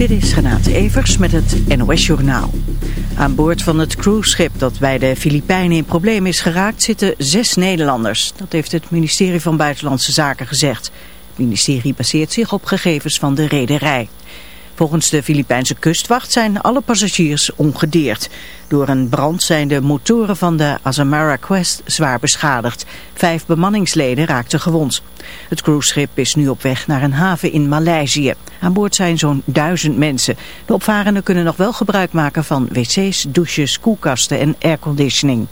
Dit is Renate Evers met het NOS Journaal. Aan boord van het cruiseschip dat bij de Filipijnen in probleem is geraakt zitten zes Nederlanders. Dat heeft het ministerie van Buitenlandse Zaken gezegd. Het ministerie baseert zich op gegevens van de rederij. Volgens de Filipijnse kustwacht zijn alle passagiers ongedeerd. Door een brand zijn de motoren van de Azamara Quest zwaar beschadigd. Vijf bemanningsleden raakten gewond. Het cruiseschip is nu op weg naar een haven in Maleisië. Aan boord zijn zo'n duizend mensen. De opvarenden kunnen nog wel gebruik maken van wc's, douches, koelkasten en airconditioning.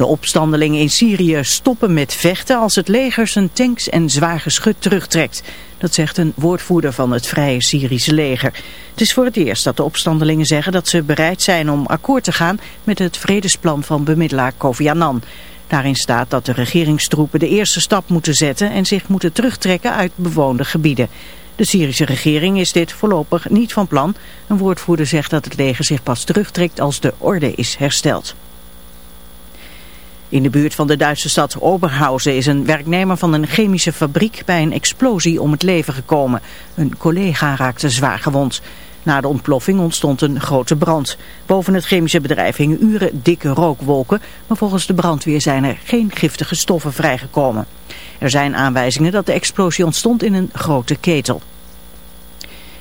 De opstandelingen in Syrië stoppen met vechten als het leger zijn tanks en zwaar geschut terugtrekt. Dat zegt een woordvoerder van het Vrije Syrische leger. Het is voor het eerst dat de opstandelingen zeggen dat ze bereid zijn om akkoord te gaan met het vredesplan van bemiddelaar Kofi Annan. Daarin staat dat de regeringstroepen de eerste stap moeten zetten en zich moeten terugtrekken uit bewoonde gebieden. De Syrische regering is dit voorlopig niet van plan. Een woordvoerder zegt dat het leger zich pas terugtrekt als de orde is hersteld. In de buurt van de Duitse stad Oberhausen is een werknemer van een chemische fabriek bij een explosie om het leven gekomen. Een collega raakte zwaar gewond. Na de ontploffing ontstond een grote brand. Boven het chemische bedrijf hingen uren dikke rookwolken, maar volgens de brandweer zijn er geen giftige stoffen vrijgekomen. Er zijn aanwijzingen dat de explosie ontstond in een grote ketel.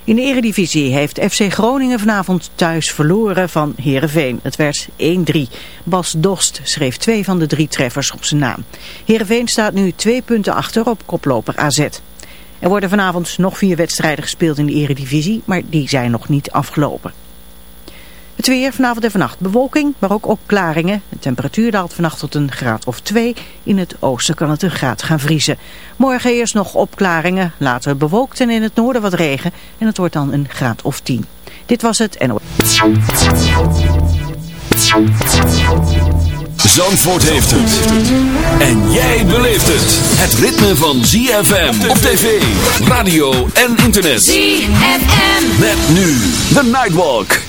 In de eredivisie heeft FC Groningen vanavond thuis verloren van Heerenveen. Het werd 1-3. Bas Dost schreef twee van de drie treffers op zijn naam. Heerenveen staat nu twee punten achter op koploper AZ. Er worden vanavond nog vier wedstrijden gespeeld in de eredivisie, maar die zijn nog niet afgelopen. Het weer vanavond en vannacht bewolking, maar ook opklaringen. De temperatuur daalt vannacht tot een graad of 2. In het oosten kan het een graad gaan vriezen. Morgen eerst nog opklaringen, later bewolkt en in het noorden wat regen. En het wordt dan een graad of 10. Dit was het NOS. Zandvoort heeft het. En jij beleeft het. Het ritme van ZFM op tv, radio en internet. ZFM. Met nu de Nightwalk.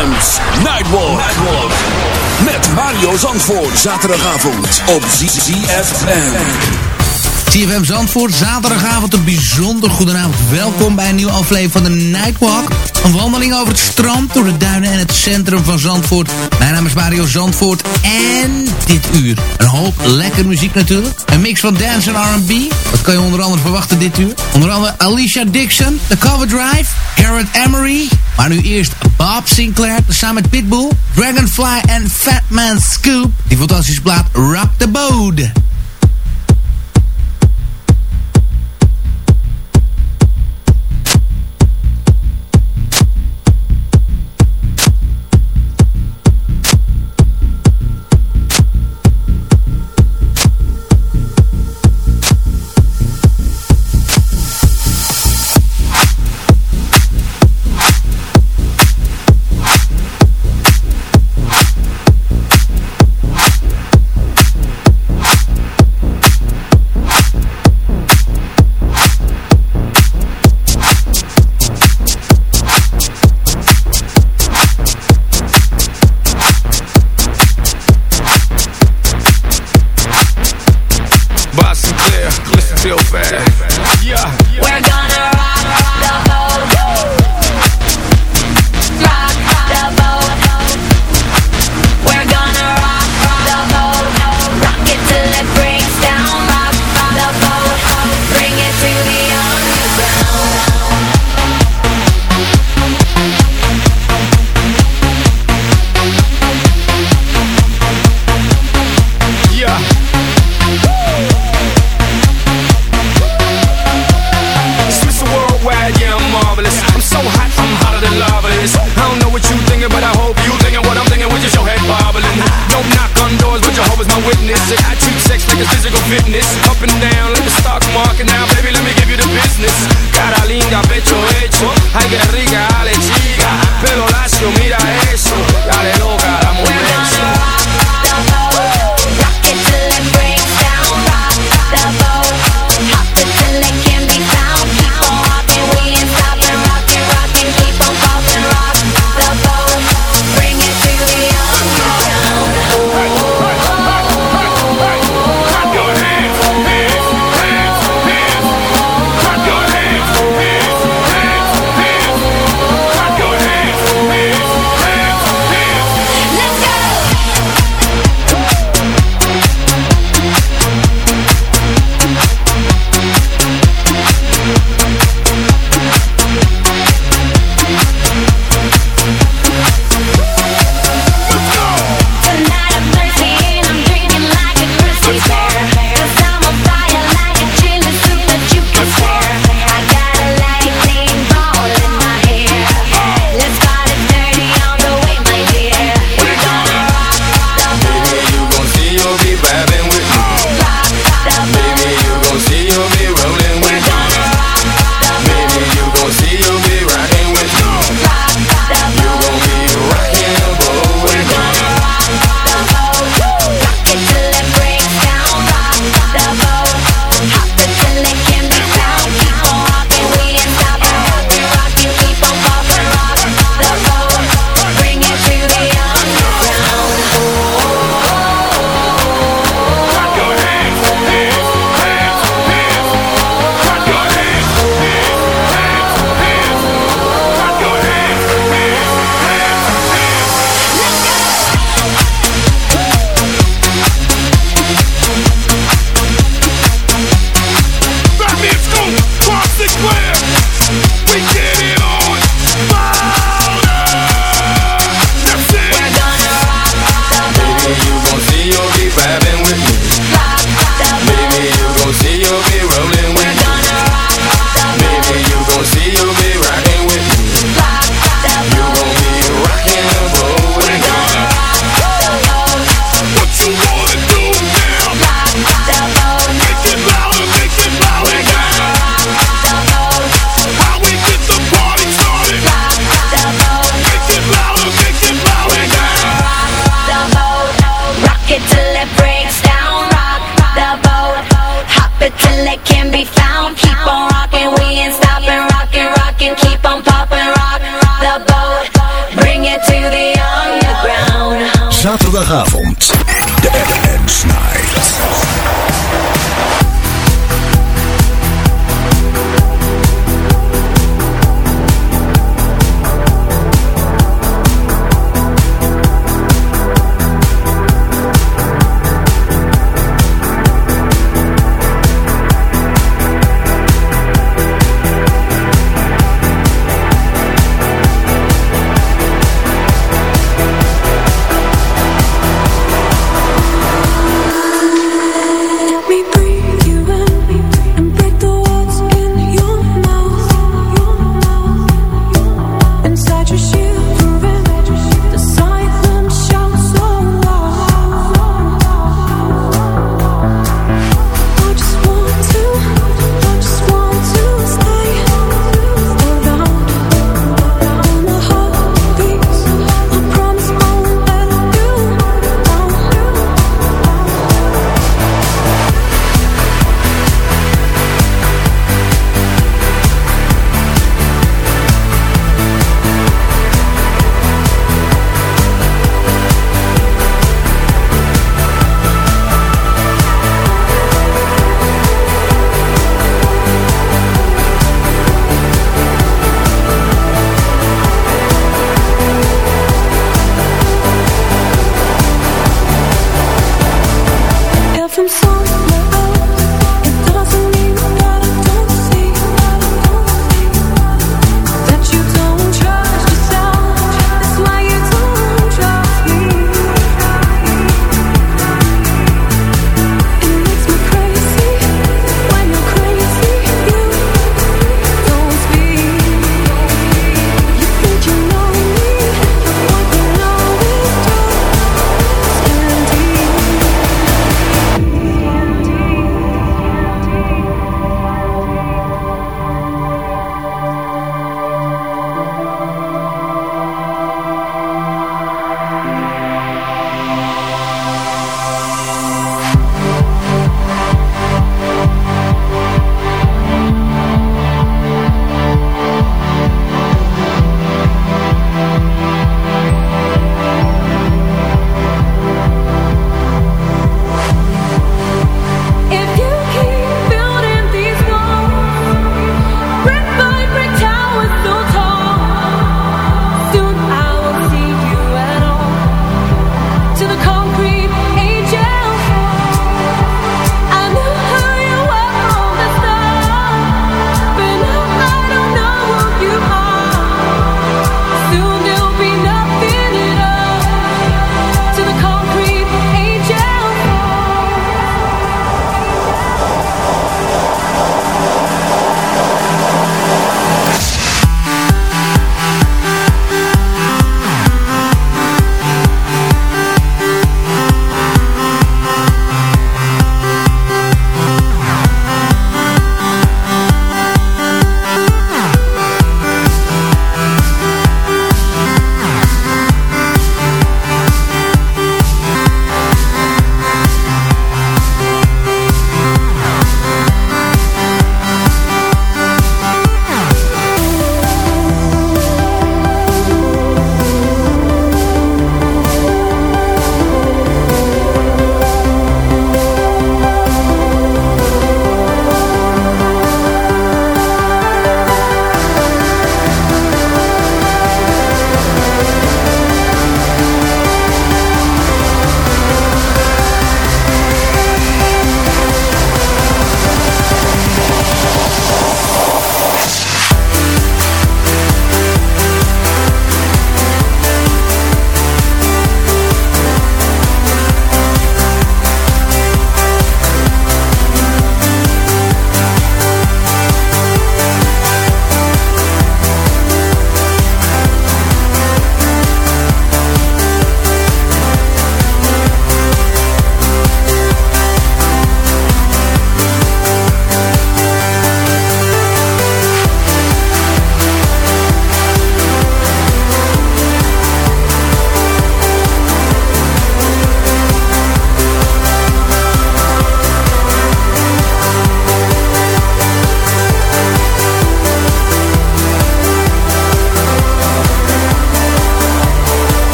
Nightwalk. Met Mario Zandvoort. Zaterdagavond op ZFM. CFM Zandvoort, zaterdagavond een bijzonder goedenavond. Welkom bij een nieuwe aflevering van de Nightwalk. Een wandeling over het strand, door de duinen en het centrum van Zandvoort. Mijn naam is Mario Zandvoort en dit uur een hoop lekker muziek natuurlijk. Een mix van dance en R&B. Wat kan je onder andere verwachten dit uur? Onder andere Alicia Dixon, The Cover Drive, Garrett Emery. Maar nu eerst Bob Sinclair samen met Pitbull, Dragonfly en Fatman Scoop. Die fantastische plaat Rock the Boat.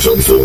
Mario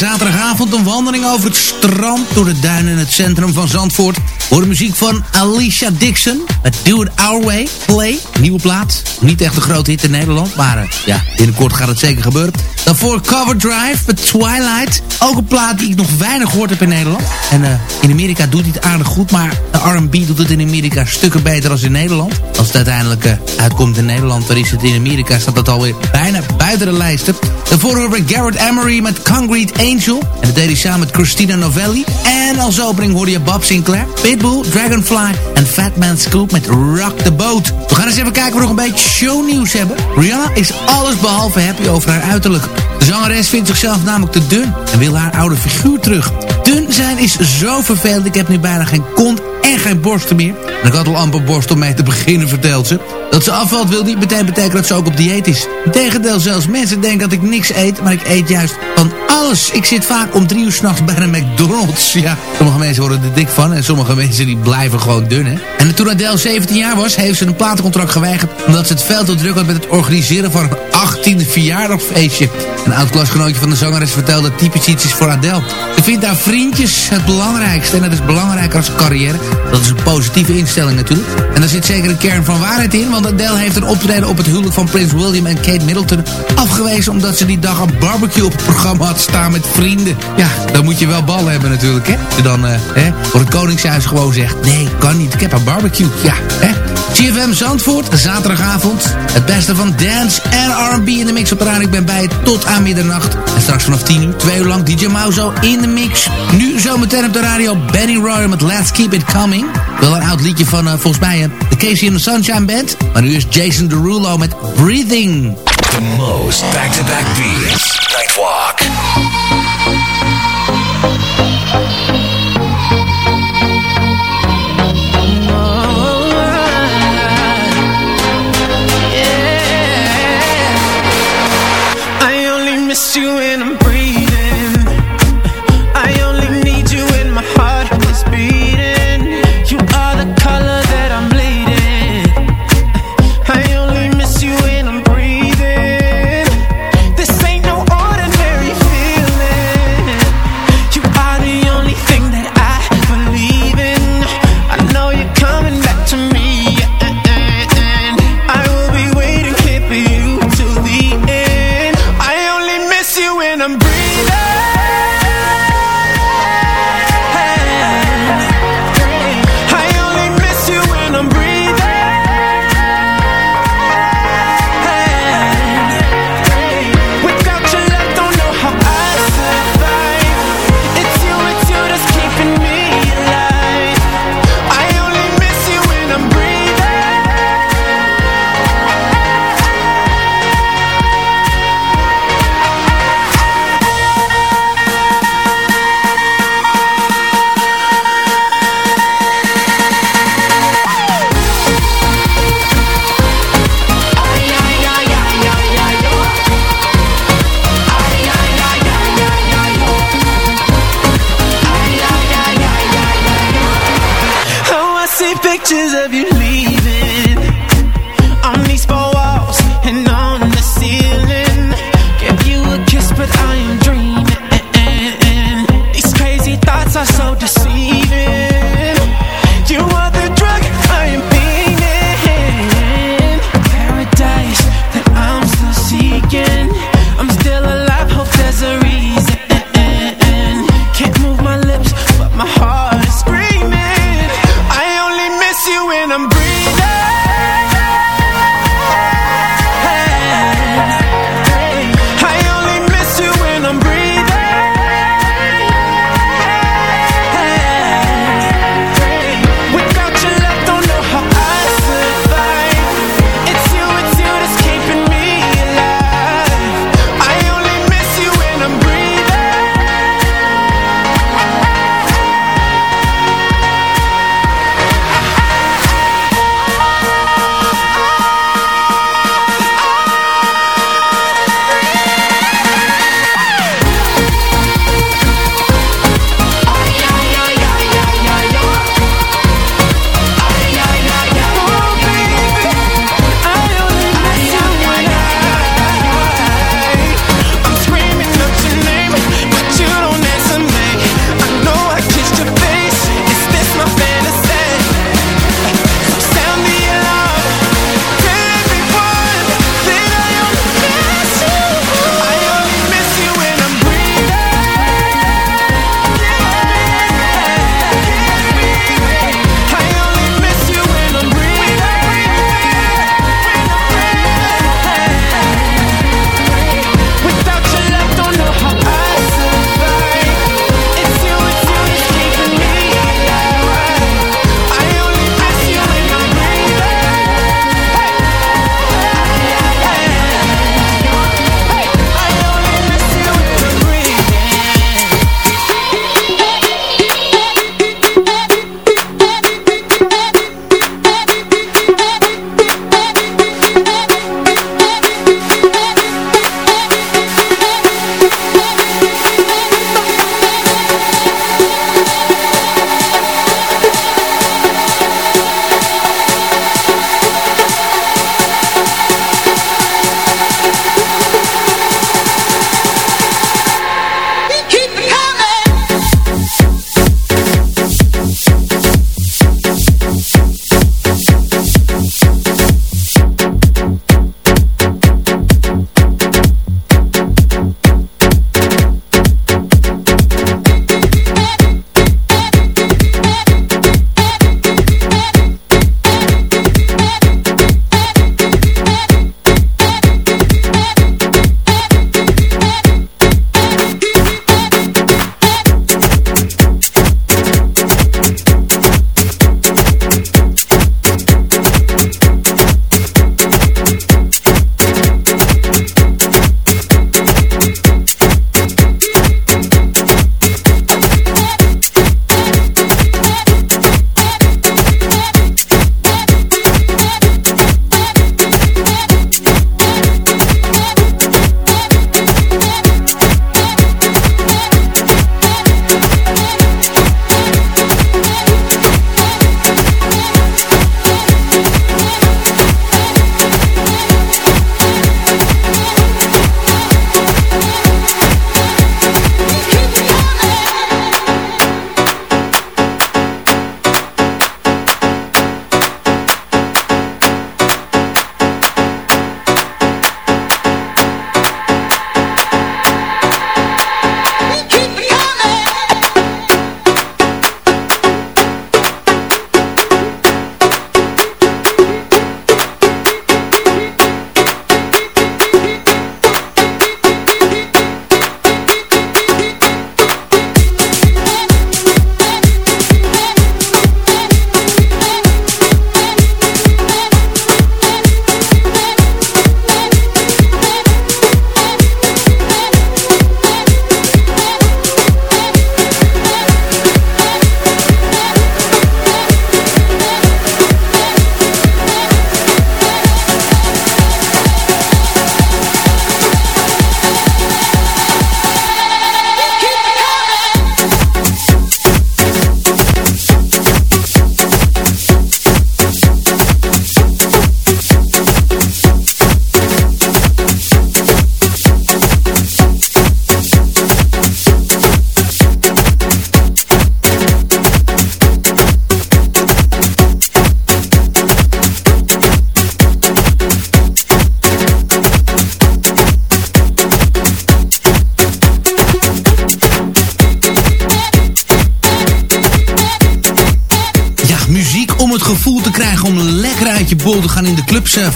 zaterdagavond een wandeling over het strand... door de duinen in het centrum van Zandvoort. Voor de muziek van Alicia Dixon. Met Do It Our Way, Play. Nieuwe plaat. Niet echt een grote hit in Nederland, maar uh, ja, binnenkort gaat het zeker gebeuren. Daarvoor Cover Drive met Twilight. Ook een plaat die ik nog weinig gehoord heb in Nederland. En uh, in Amerika doet hij het aardig goed, maar de R&B doet het in Amerika stukken beter dan in Nederland. Als het uiteindelijk uh, uitkomt in Nederland, dan is het in Amerika, staat het alweer bijna buiten de lijsten. Daarvoor horen we Garrett Emery met Concrete Angel. En dat deed hij samen met Christina Novelli. En als opening hoorde je Bob Sinclair, Pitbull, Dragonfly en Fatman Scoop met Rock the Boat. We gaan eens even kijken of we nog een beetje shownieuws hebben. Rihanna is alles behalve happy over haar uiterlijk. De zangeres vindt zichzelf namelijk te dun en wil haar oude figuur terug. Dun zijn is zo vervelend, ik heb nu bijna geen kont en geen borsten meer. En ik had al amper borst om mee te beginnen, vertelt ze. Dat ze afvalt wil niet meteen betekenen dat ze ook op dieet is. Integendeel zelfs, mensen denken dat ik niks eet, maar ik eet juist van alles. Ik zit vaak om drie uur s'nachts bij een McDonald's. Ja, sommige mensen worden er dik van en sommige mensen die blijven gewoon dun, hè. En toen Adele 17 jaar was, heeft ze een platencontract geweigerd... omdat ze het veel te druk had met het organiseren van een 18e verjaardagfeestje. Een oud-klasgenootje van de zangeres vertelde typisch iets is voor Adele. Ze vindt haar vriendjes het belangrijkste en dat is belangrijker als carrière. Dat is een positieve instelling natuurlijk. En daar zit zeker een kern van waarheid in, want Adele heeft een optreden op het huwelijk van Prins William en Kate Middleton afgewezen omdat ze die dag een barbecue op het programma had staan met vrienden. Ja, dan moet je wel ballen hebben natuurlijk, hè. Je dan uh, hè, voor het Koningshuis gewoon zegt, nee, kan niet, ik heb een barbecue. Ja, hè. CFM Zandvoort, zaterdagavond. Het beste van dance en R&B in de mix op de radio. Ik ben bij tot aan middernacht. En straks vanaf 10 uur, twee uur lang DJ Mauzo in de mix. Nu zometeen op de radio Benny Roy met Let's Keep It Coming. Wel een oud liedje van uh, volgens mij uh, de Casey and the Sunshine Band. Maar nu is Jason Derulo met Breathing. The most back-to-back -back beats. Nightwalk.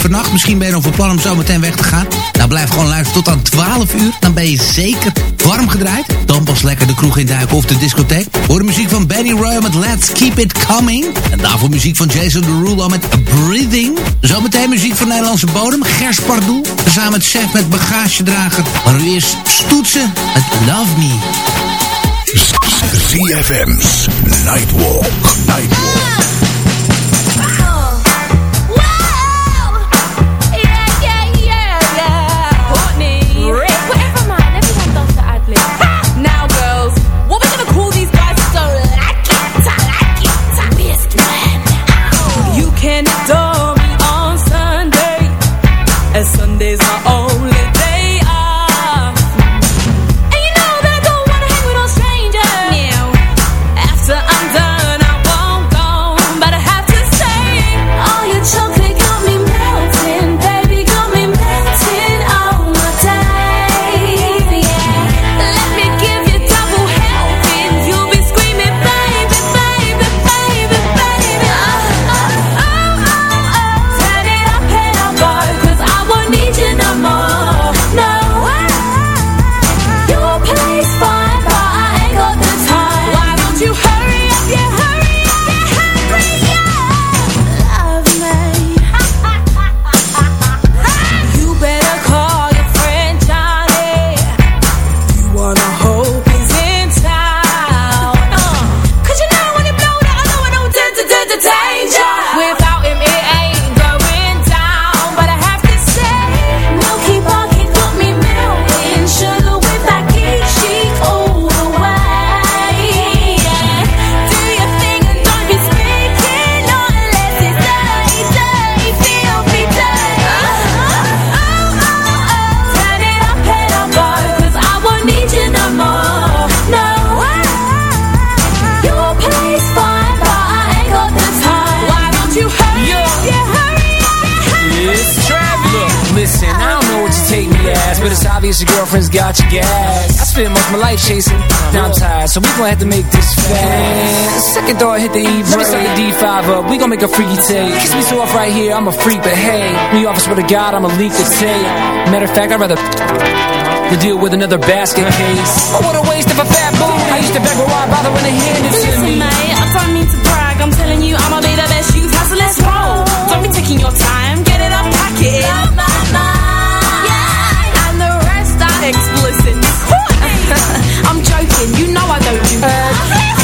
Vannacht. Misschien ben je nog van plan om zo meteen weg te gaan. Nou, blijf gewoon luisteren tot aan 12 uur. Dan ben je zeker warm gedraaid. Dan pas lekker de kroeg induiken of de discotheek. Hoor de muziek van Benny Roy met Let's Keep It Coming. En daarvoor muziek van Jason Derulo met Breathing. Zometeen muziek van Nederlandse bodem. Gers Pardoel. Samen met Chef met bagagedrager. Maar nu eerst Stoetsen met Love Me. ZFM's Nightwalk. Nightwalk. Kiss me so off right here, I'm a freak, but hey, me office with a god, I'm a leak to tape. Matter of fact, I'd rather to deal with another basket case. Oh, what a waste of a fat boo. I used to beg, but why bother when they hand it to Listen, me? mate, I don't mean to brag. I'm telling you, I'ma be the best you've had, so let's roll. Don't be taking your time, get it up, pack it in. Yeah, and the rest are explicit. I'm joking, you know I don't do that. Uh,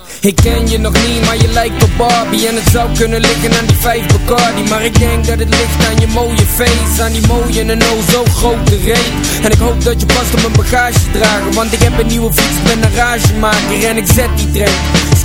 ik ken je nog niet, maar je lijkt op Barbie. En het zou kunnen liggen aan die vijf Bacardi. Maar ik denk dat het ligt aan je mooie face Aan die mooie en oh zo grote reet. En ik hoop dat je past op mijn bagage dragen Want ik heb een nieuwe fiets, ben een ragemaker En ik zet die trein,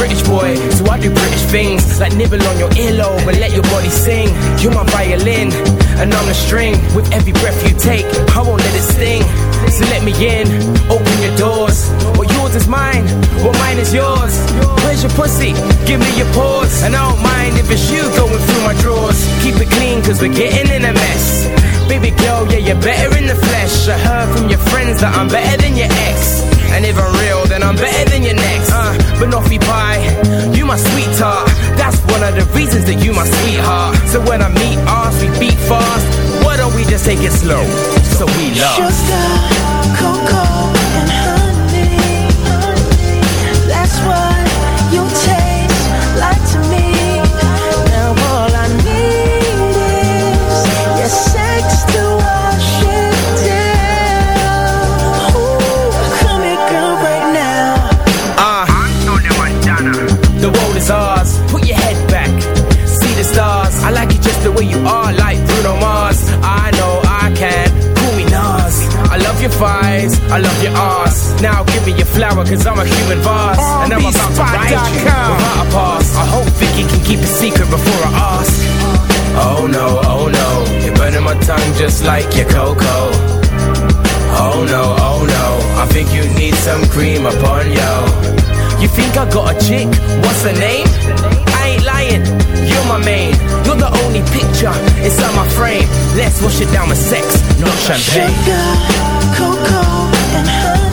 British boy, so I do British things. Like nibble on your earlobe and let your body sing. You're my violin, and I'm the string. With every breath you take, I won't let it sting. So let me in, open your doors. What yours is mine, what mine is yours. Where's your pussy? Give me your paws. And I don't mind if it's you going through my drawers. Keep it clean cause we're getting in a mess. Baby girl, yeah, you're better in the flesh. I heard from your friends that I'm better than your ex. And if I'm real, then I'm better than your next. Uh, be pie, you my sweetheart. That's one of the reasons that you my sweetheart. So when I meet ours, we beat fast. Why don't we just take it slow? So we love. Sugar, cocoa. A human vase. And I'm about to ride you without a pass. I hope Vicky can keep a secret before I ask. Oh no, oh no. You're burning my tongue just like your cocoa. Oh no, oh no. I think you need some cream upon yo. You think I got a chick? What's her name? I ain't lying, you're my main. You're the only picture. Inside my frame. Let's wash it down with sex, not champagne. Sugar, cocoa, and honey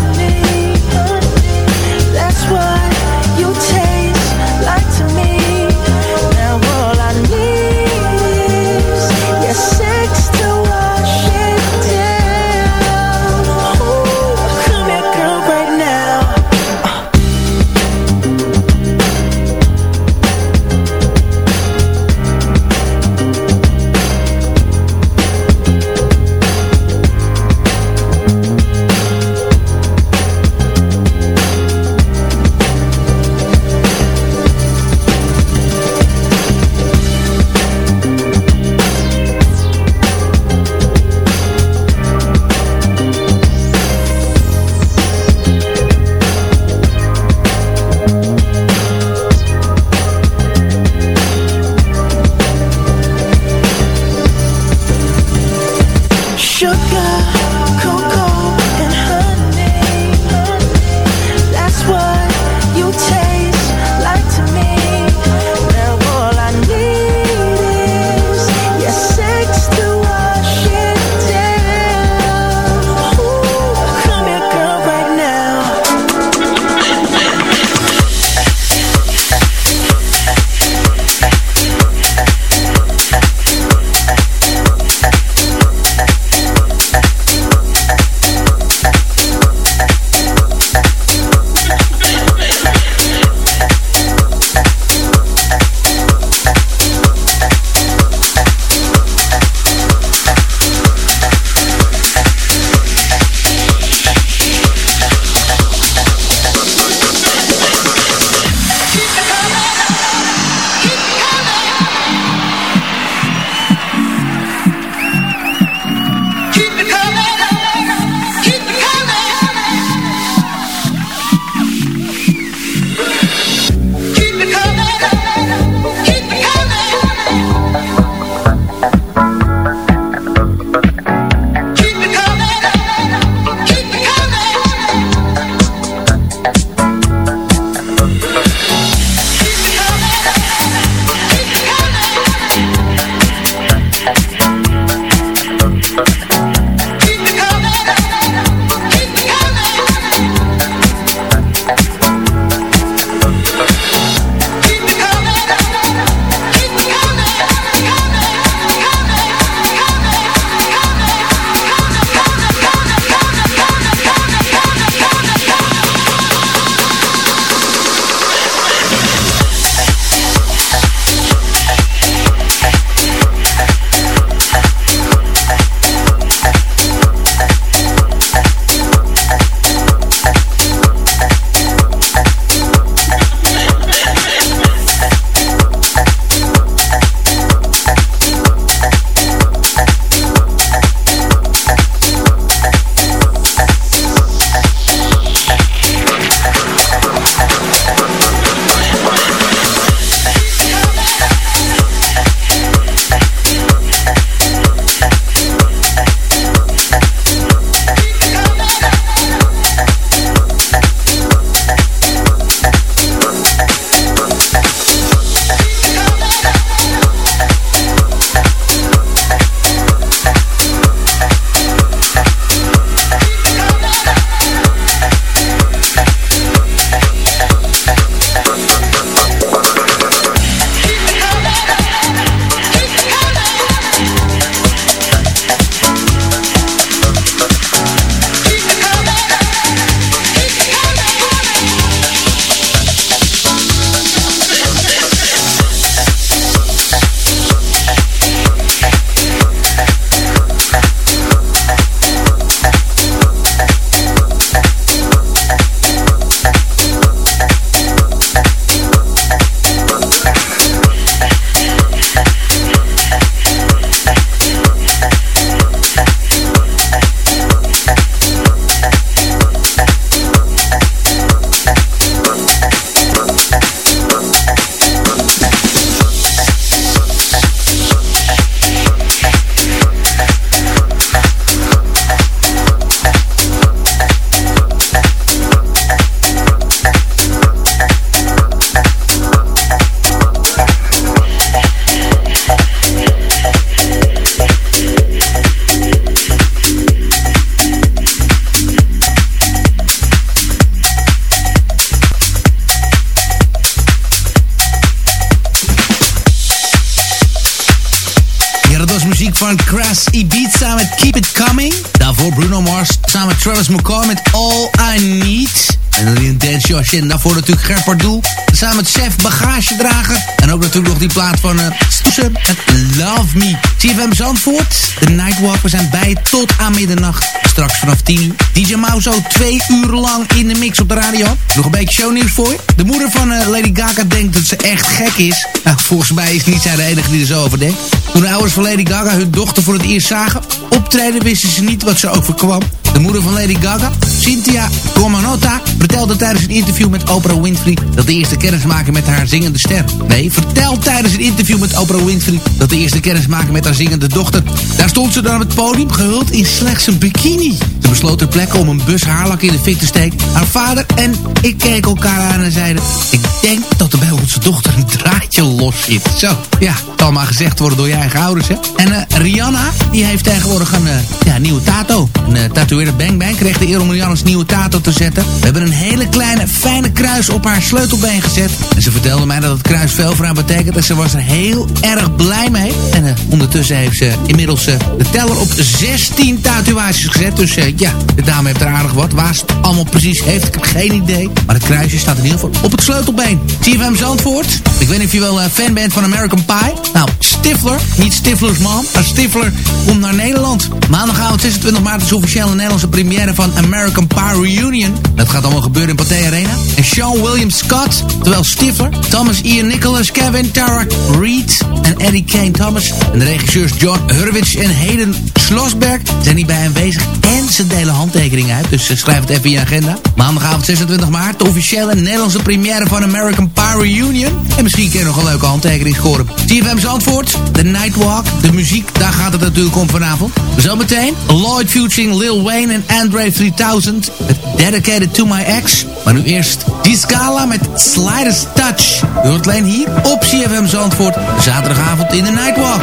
En daarvoor natuurlijk Gert Pardoel. Samen met Chef Bagagedrager. En ook natuurlijk nog die plaat van uh, Stoesem met Love Me. CFM Zandvoort. De Nightwalk. We zijn bij tot aan middernacht. Straks vanaf 10 uur. DJ Mauzo twee uur lang in de mix op de radio. Nog een beetje shownieuws voor je. De moeder van uh, Lady Gaga denkt dat ze echt gek is. Nou, volgens mij is niet zij de enige die er zo over denkt. Toen de ouders van Lady Gaga hun dochter voor het eerst zagen... optreden wisten ze niet wat ze overkwam. De moeder van Lady Gaga, Cynthia Romanotta, vertelde tijdens een interview met Oprah Winfrey... dat de eerste kennismaking met haar zingende ster. Nee, vertelt tijdens een interview met Oprah Winfrey... dat de eerste kennismaking met haar zingende dochter. Daar stond ze dan op het podium, gehuld in slechts een bikini. Ze besloot ter plekke om een bus haarlak in de fik te steken. Haar vader en ik keken elkaar aan en zeiden... ik denk dat er bij onze dochter een draadje los zit. Zo, ja, zal maar gezegd worden door je eigen ouders, hè. En uh, Rihanna, die heeft tegenwoordig een uh, ja, nieuwe tato. Een uh, tatoeëerder Bang Bang kreeg de eer om Rihanna's nieuwe tato te zetten. We hebben een hele kleine, fijne kruis op haar sleutelbeen gezet. En ze vertelde mij dat het kruis veel betekent. En ze was er heel erg blij mee. En ondertussen heeft ze inmiddels de teller op 16 tatoeages gezet. Dus ja, de dame heeft er aardig wat. Waar ze het allemaal precies heeft, ik heb geen idee. Maar het kruisje staat in ieder geval op het sleutelbeen. CFM Zandvoort. Ik weet niet of je wel fan bent van American Pie. Nou, Stifler, niet Stifler's mom, maar Stifler komt naar Nederland. Maandagavond 26 maart is officieel een Nederlandse première van American Pie Reunion. Dat gaat allemaal gebeuren in Pathé Arena. En Sean William Scott, terwijl Stifler, Thomas Ian Nicholas, Kevin Tarak Reed en Eddie Kane Thomas. En de regisseurs John Hurwitz en Hayden Schlossberg zijn hierbij aanwezig. En ze delen handtekeningen uit, dus schrijf het even in je agenda. Maandagavond 26 maart, de officiële Nederlandse première van American Pie Reunion. En misschien je nog een leuke handtekening scoren. TFM Zandvoort, de Nightwalk, de muziek, daar gaat het natuurlijk om vanavond. Zometeen, Lloyd featuring Lil Wayne en Andre 3000 met Dedicated to My Ex. Maar nu eerst die Scala met Sliders Touch. U hoort hier op CFM Zandvoort, zaterdagavond in de Nightwalk.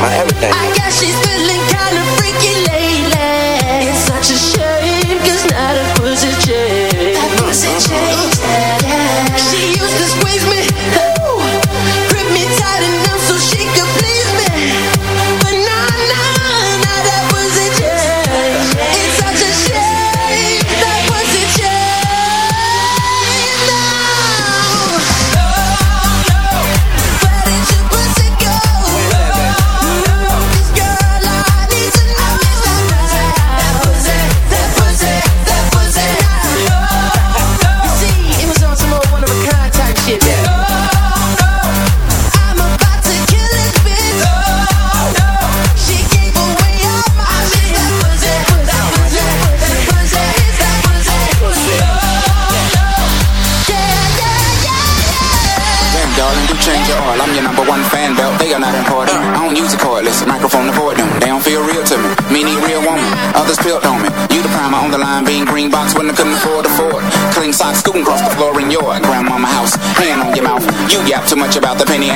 My everything. I guess she's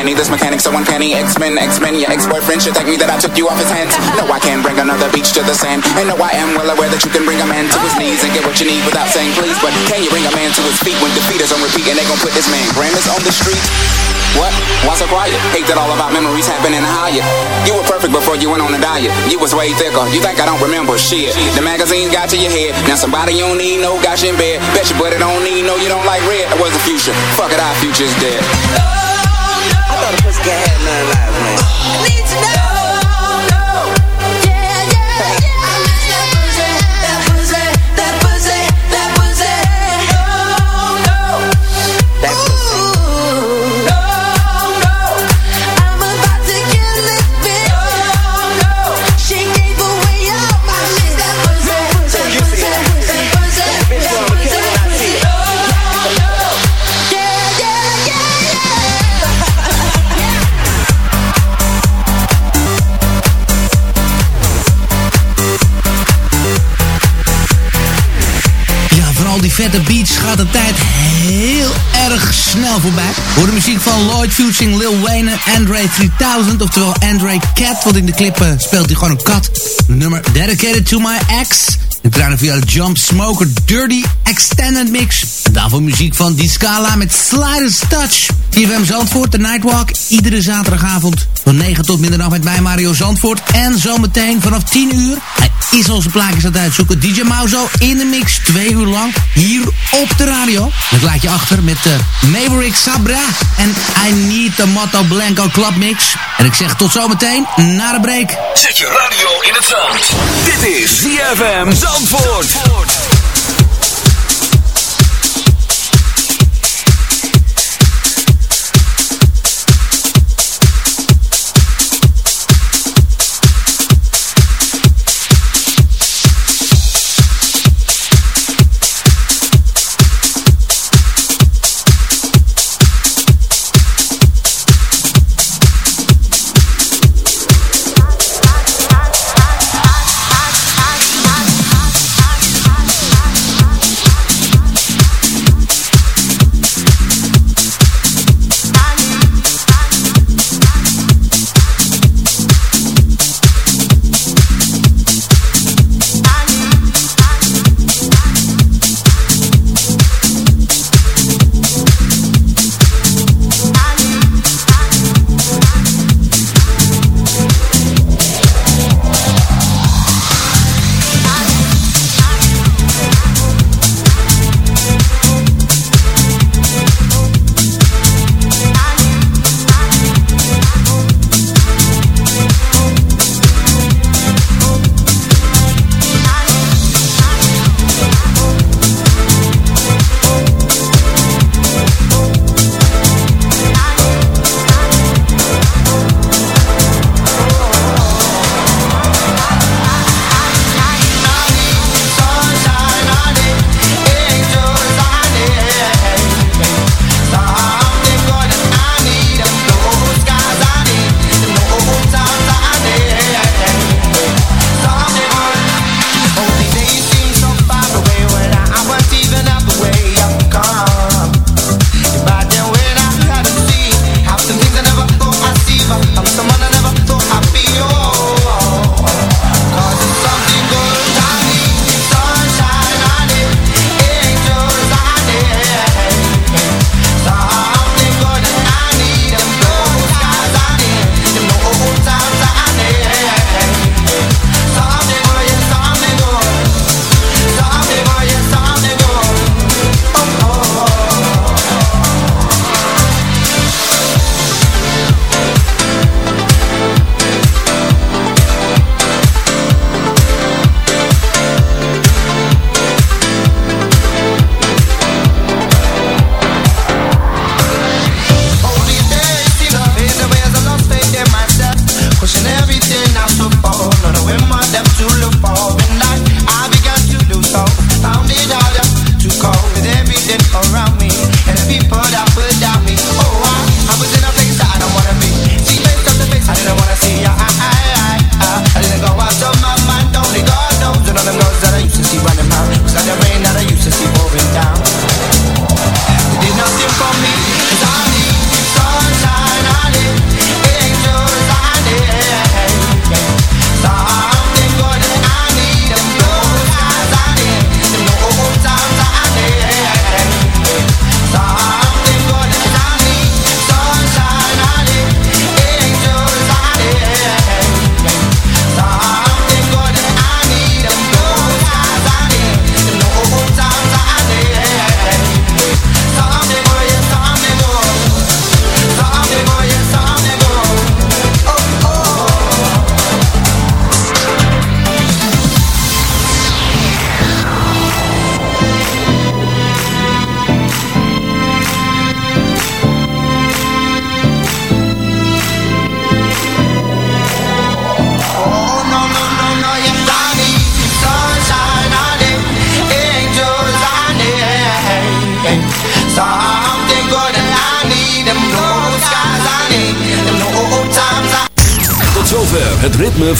about the penny Annie. This mechanic so uncanny. X-Men, X-Men. Your ex-boyfriend should thank me that I took you off his hands. No, I can't bring another beach to the sand. And no, I am well aware that you can bring a man to his knees and get what you need without saying please. But can you bring a man to his feet when defeat is on repeat and they gon' put this man Grammys on the street? What? Why so quiet? Hate that all about memories happen in a Hyatt. You were perfect before you went on a diet. You was way thicker. You think I don't remember shit? The magazine got to your head. Now somebody you don't need no got you in bed. Bet you but it don't need no you don't like red. That was the future. Fuck it, our future's dead. I thought a pussy cat had none lives, man. Need to know. Fusing, Lil Wayne en Andre 3000. Oftewel Andre Cat, want in de clip eh, speelt hij gewoon een kat. Nummer Dedicated to My Ex. De draaien via Jump Smoker Dirty Extended Mix. En daarvoor muziek van Die Scala met Sliders Touch. TFM Zandvoort, de Nightwalk. Iedere zaterdagavond van 9 tot middernacht met mij Mario Zandvoort. En zometeen vanaf 10 uur. Is onze plaatjes aan het uitzoeken. DJ Mauzo in de mix. Twee uur lang hier op de radio. Dat laat je achter met de Maverick Sabra. En I Need the Motto Blanco Club Mix. En ik zeg tot zometeen na de break. Zet je radio in het zand. Dit is ZFM Zandvoort. zover